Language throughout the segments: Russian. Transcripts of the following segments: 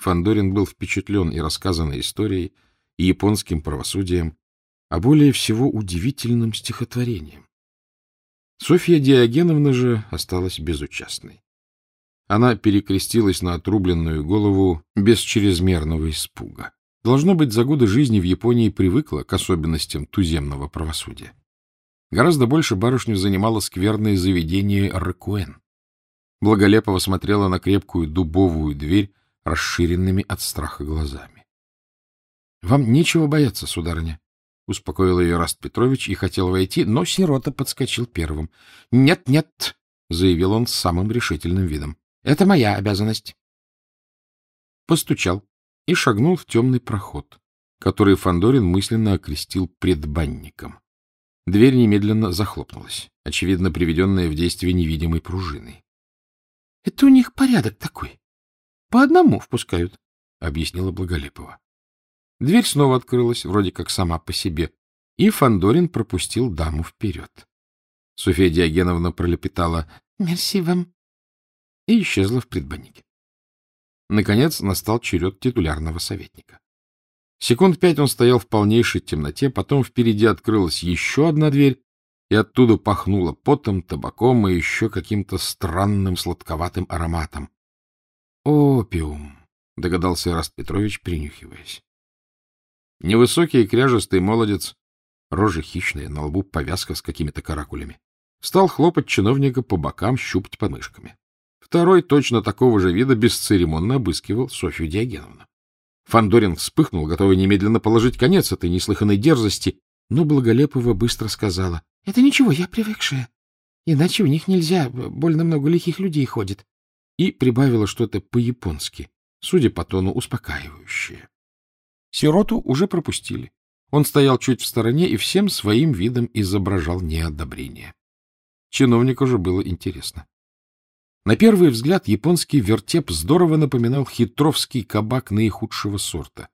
Фандорин был впечатлен и рассказанной историей, и японским правосудием, а более всего удивительным стихотворением. Софья Диогеновна же осталась безучастной. Она перекрестилась на отрубленную голову без чрезмерного испуга. Должно быть, за годы жизни в Японии привыкла к особенностям туземного правосудия. Гораздо больше барышню занимало скверное заведение Ракуэн. Благолепова смотрела на крепкую дубовую дверь расширенными от страха глазами. — Вам нечего бояться, сударыня, — успокоил ее Раст Петрович и хотел войти, но сирота подскочил первым. «Нет, — Нет-нет, — заявил он с самым решительным видом. — Это моя обязанность. Постучал и шагнул в темный проход, который Фандорин мысленно окрестил предбанником. Дверь немедленно захлопнулась, очевидно, приведенная в действие невидимой пружиной. — Это у них порядок такой. По одному впускают, — объяснила Благолепова. Дверь снова открылась, вроде как сама по себе, и Фандорин пропустил даму вперед. Софья Диогеновна пролепетала «Мерси вам» и исчезла в предбаннике. Наконец настал черед титулярного советника. Секунд пять он стоял в полнейшей темноте, потом впереди открылась еще одна дверь, и оттуда пахнуло потом, табаком и еще каким-то странным сладковатым ароматом. «Опиум», — догадался Раст Петрович, принюхиваясь. Невысокий и кряжестый молодец, рожа хищная, на лбу повязка с какими-то каракулями, стал хлопать чиновника по бокам, щупать подмышками. Второй, точно такого же вида, бесцеремонно обыскивал Софью Диогеновну. Фандорин вспыхнул, готовый немедленно положить конец этой неслыханной дерзости, но Благолепова быстро сказала. — Это ничего, я привыкшая. Иначе у них нельзя, больно много лихих людей ходит. И прибавила что-то по-японски, судя по тону, успокаивающее. Сироту уже пропустили. Он стоял чуть в стороне и всем своим видом изображал неодобрение. Чиновнику же было интересно. На первый взгляд японский вертеп здорово напоминал хитровский кабак наихудшего сорта,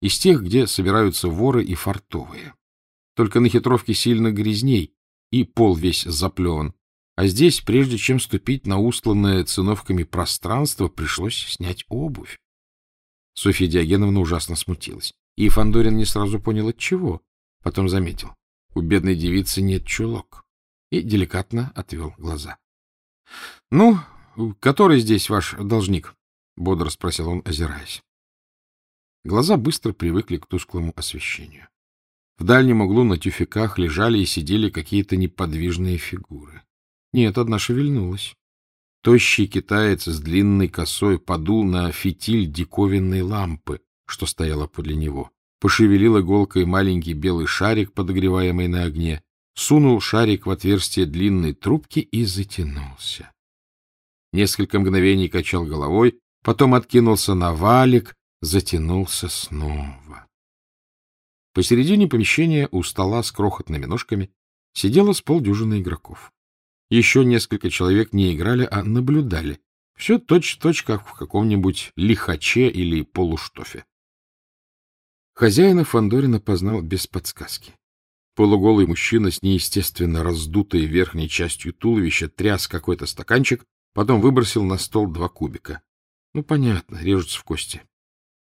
из тех, где собираются воры и фартовые. Только на хитровке сильно грязней, и пол весь заплеван, а здесь, прежде чем ступить на устланное циновками пространство, пришлось снять обувь. Софья Диогеновна ужасно смутилась. И Фандорин не сразу понял, от чего. Потом заметил. У бедной девицы нет чулок. И деликатно отвел глаза. — Ну, который здесь ваш должник? — бодро спросил он, озираясь. Глаза быстро привыкли к тусклому освещению. В дальнем углу на тюфяках лежали и сидели какие-то неподвижные фигуры. Нет, одна шевельнулась. Тощий китаец с длинной косой подул на фитиль диковинной лампы, что стояла подле него. Пошевелил иголкой маленький белый шарик, подогреваемый на огне, сунул шарик в отверстие длинной трубки и затянулся. Несколько мгновений качал головой, потом откинулся на валик, затянулся снова. Посередине помещения у стола с крохотными ножками сидело с полдюжины игроков. Еще несколько человек не играли, а наблюдали. Все точь-в-точь, -точь, как в каком-нибудь лихаче или полуштофе. Хозяина Фандорина познал без подсказки. Полуголый мужчина с неестественно раздутой верхней частью туловища тряс какой-то стаканчик, потом выбросил на стол два кубика. Ну, понятно, режутся в кости.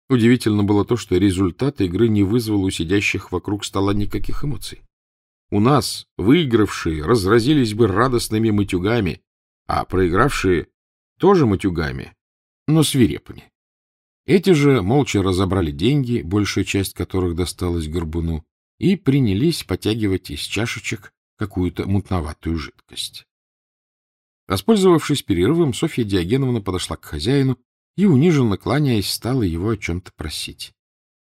Удивительно было то, что результат игры не вызвал у сидящих вокруг стола никаких эмоций. У нас выигравшие разразились бы радостными матюгами, а проигравшие тоже матюгами, но свирепыми. Эти же молча разобрали деньги, большая часть которых досталась горбуну, и принялись потягивать из чашечек какую-то мутноватую жидкость. Воспользовавшись перерывом, Софья Диогеновна подошла к хозяину и, униженно кланяясь, стала его о чем-то просить.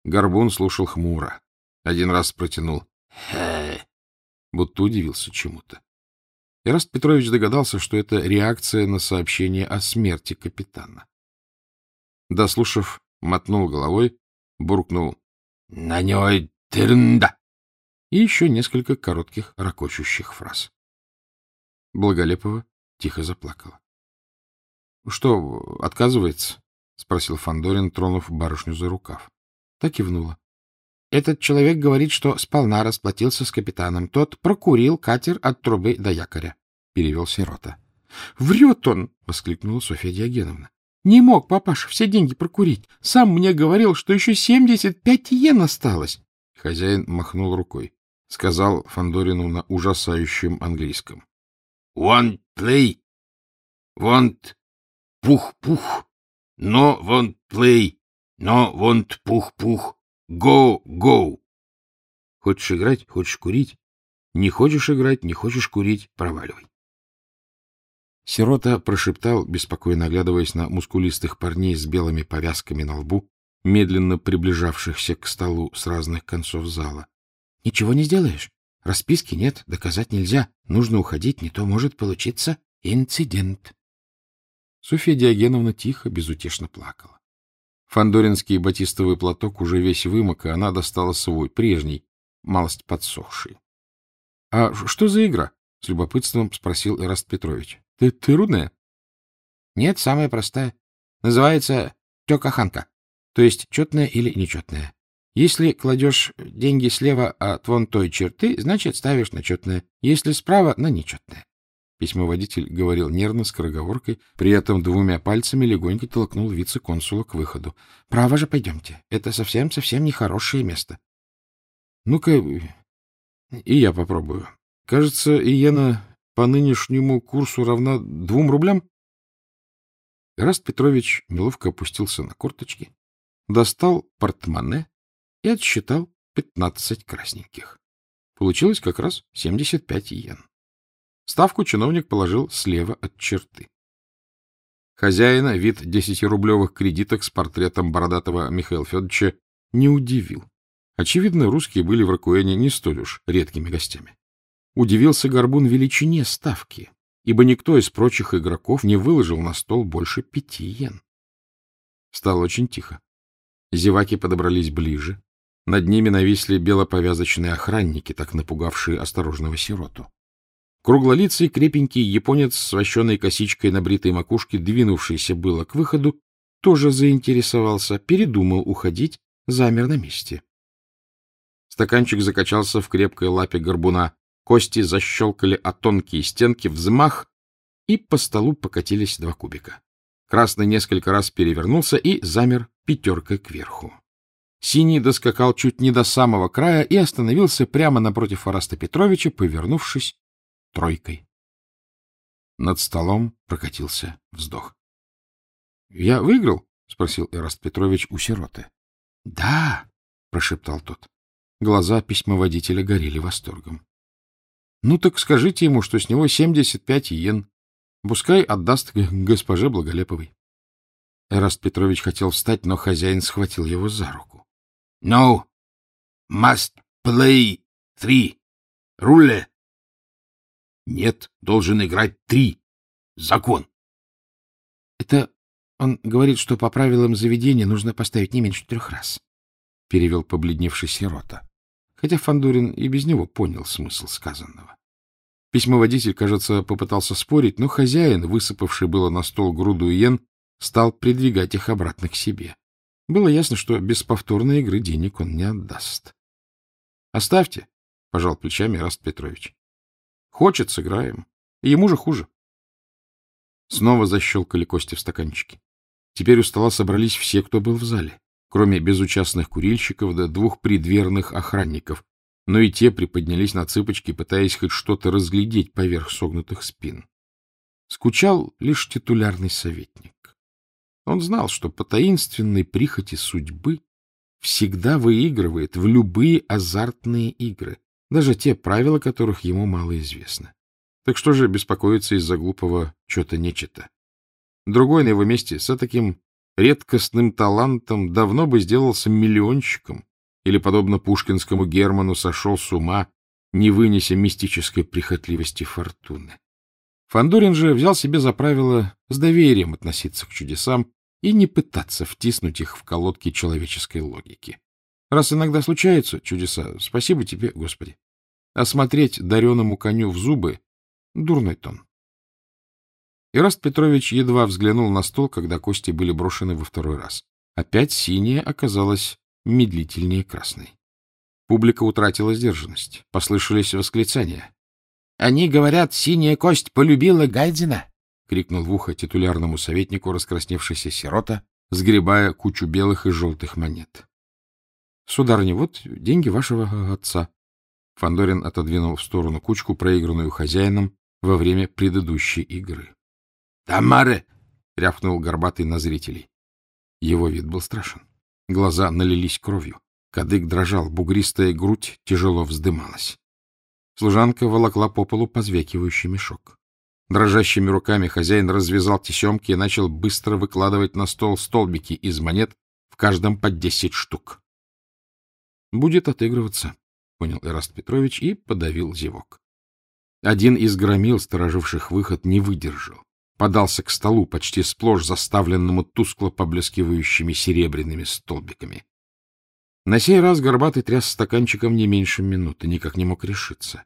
Горбун слушал хмуро. Один раз протянул «Хэ», будто удивился чему-то. Ираст Петрович догадался, что это реакция на сообщение о смерти капитана. Дослушав, мотнул головой, буркнул «На ней тырнда!» и еще несколько коротких ракочущих фраз. Благолепова тихо заплакала. — Что, отказывается? — спросил Фандорин, тронув барышню за рукав. Так кивнула. Этот человек говорит, что сполна расплатился с капитаном. Тот прокурил катер от трубы до якоря, — перевел сирота. — Врет он! — воскликнула Софья Диогеновна. — Не мог папаша все деньги прокурить. Сам мне говорил, что еще семьдесят пять йен осталось. Хозяин махнул рукой. Сказал Фандорину на ужасающем английском. — Want play? Want пух-пух? No want play? No want пух-пух? Go! Хочешь играть, хочешь курить? Не хочешь играть, не хочешь курить, проваливай. Сирота прошептал, беспокойно оглядываясь на мускулистых парней с белыми повязками на лбу, медленно приближавшихся к столу с разных концов зала. — Ничего не сделаешь. Расписки нет, доказать нельзя. Нужно уходить, не то может получиться инцидент. Софья Диогеновна тихо, безутешно плакала. Фандоринский батистовый платок уже весь вымок, и она достала свой, прежний, малость подсохший. — А что за игра? — с любопытством спросил Эраст Петрович. — Ты трудная? — Нет, самая простая. Называется тёкаханка, то есть четная или нечетная. Если кладешь деньги слева от вон той черты, значит, ставишь на четное, если справа — на нечетное. Письмоводитель говорил нервно, скороговоркой, при этом двумя пальцами легонько толкнул вице-консула к выходу. — Право же пойдемте. Это совсем-совсем нехорошее место. — Ну-ка, и я попробую. Кажется, иена по нынешнему курсу равна двум рублям? Раст Петрович неловко опустился на корточки, достал портмоне и отсчитал пятнадцать красненьких. Получилось как раз семьдесят пять иен. Ставку чиновник положил слева от черты. Хозяина вид десятирублевых кредиток с портретом бородатого Михаила Федоровича не удивил. Очевидно, русские были в Ракуэне не столь уж редкими гостями. Удивился Горбун величине ставки, ибо никто из прочих игроков не выложил на стол больше пяти йен. Стало очень тихо. Зеваки подобрались ближе. Над ними нависли белоповязочные охранники, так напугавшие осторожного сироту. Круглолицый крепенький японец с вощеной косичкой на бритой макушке, двинувшийся было к выходу, тоже заинтересовался, передумал уходить, замер на месте. Стаканчик закачался в крепкой лапе горбуна, кости защелкали о тонкие стенки, взмах, и по столу покатились два кубика. Красный несколько раз перевернулся и замер пятеркой кверху. Синий доскакал чуть не до самого края и остановился прямо напротив Араста Петровича, повернувшись тройкой. Над столом прокатился вздох. — Я выиграл? — спросил Эраст Петрович у сироты. — Да, — прошептал тот. Глаза письмоводителя горели восторгом. — Ну так скажите ему, что с него семьдесят пять иен. Пускай отдаст госпоже Благолеповой. Эраст Петрович хотел встать, но хозяин схватил его за руку. — No, must play three. Руле. Нет, должен играть три. Закон. — Это он говорит, что по правилам заведения нужно поставить не меньше трех раз, — перевел побледневший сирота хотя Фандорин и без него понял смысл сказанного. Письмоводитель, кажется, попытался спорить, но хозяин, высыпавший было на стол груду иен, стал придвигать их обратно к себе. Было ясно, что без повторной игры денег он не отдаст. — Оставьте, — пожал плечами Раст Петрович. — Хочет, сыграем. Ему же хуже. Снова защелкали кости в стаканчике. Теперь у стола собрались все, кто был в зале кроме безучастных курильщиков да двух предверных охранников, но и те приподнялись на цыпочки, пытаясь хоть что-то разглядеть поверх согнутых спин. Скучал лишь титулярный советник. Он знал, что по таинственной прихоти судьбы всегда выигрывает в любые азартные игры, даже те правила которых ему мало известны. Так что же беспокоиться из-за глупого что-то нечто? Другой на его месте с таким редкостным талантом давно бы сделался миллионщиком или, подобно пушкинскому Герману, сошел с ума, не вынеся мистической прихотливости фортуны. Фандорин же взял себе за правило с доверием относиться к чудесам и не пытаться втиснуть их в колодки человеческой логики. Раз иногда случаются чудеса, спасибо тебе, Господи. А смотреть дареному коню в зубы — дурной тон. Ираст Петрович едва взглянул на стол, когда кости были брошены во второй раз. Опять синяя оказалась медлительнее красной. Публика утратила сдержанность. Послышались восклицания. — Они говорят, синяя кость полюбила Гайдзина. — крикнул в ухо титулярному советнику раскрасневшийся сирота, сгребая кучу белых и желтых монет. — Сударыня, вот деньги вашего отца. Фандорин отодвинул в сторону кучку, проигранную хозяином во время предыдущей игры. — Тамаре! — рявкнул горбатый на зрителей. Его вид был страшен. Глаза налились кровью. Кадык дрожал, бугристая грудь тяжело вздымалась. Служанка волокла по полу позвякивающий мешок. Дрожащими руками хозяин развязал тесемки и начал быстро выкладывать на стол столбики из монет, в каждом по десять штук. — Будет отыгрываться, — понял Эраст Петрович и подавил зевок. Один из громил, стороживших выход, не выдержал. Подался к столу, почти сплошь заставленному тускло поблескивающими серебряными столбиками. На сей раз Горбатый тряс стаканчиком не меньше минуты, никак не мог решиться.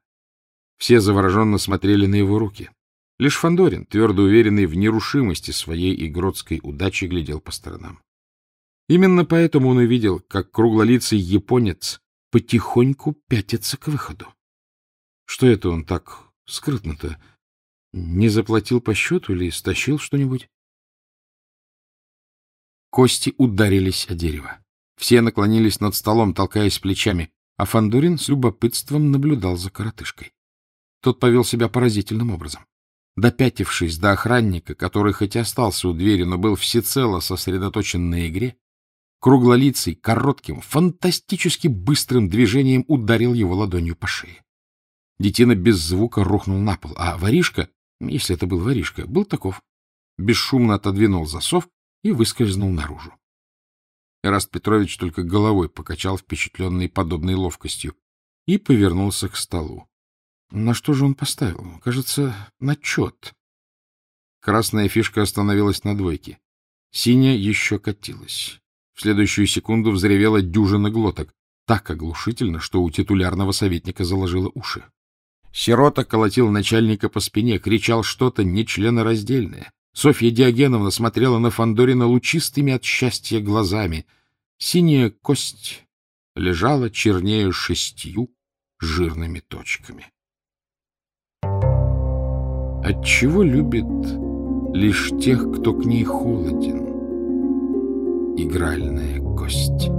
Все завороженно смотрели на его руки. Лишь Фандорин, твердо уверенный в нерушимости своей игротской удачи, глядел по сторонам. Именно поэтому он увидел, как круглолицый японец потихоньку пятится к выходу. Что это он так скрытно-то? Не заплатил по счету или стащил что-нибудь? Кости ударились о дерево. Все наклонились над столом, толкаясь плечами, а Фандурин с любопытством наблюдал за коротышкой. Тот повел себя поразительным образом. Допятившись до охранника, который хоть и остался у двери, но был всецело сосредоточен на игре, круглолицый, коротким, фантастически быстрым движением ударил его ладонью по шее. Детина без звука рухнул на пол, а воришка, если это был воришка, был таков, бесшумно отодвинул засов и выскользнул наружу. Эраст Петрович только головой покачал, впечатленный подобной ловкостью, и повернулся к столу. На что же он поставил? Кажется, на чет. Красная фишка остановилась на двойке. Синяя еще катилась. Следующую секунду взревела дюжина глоток, так оглушительно, что у титулярного советника заложило уши. Сирота колотил начальника по спине, кричал что-то нечленораздельное. Софья Диогеновна смотрела на Фандорина лучистыми от счастья глазами. Синяя кость лежала чернею шестью жирными точками. Отчего любит лишь тех, кто к ней холоден? Игральная кость.